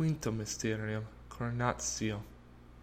quinto mysterium coronatio.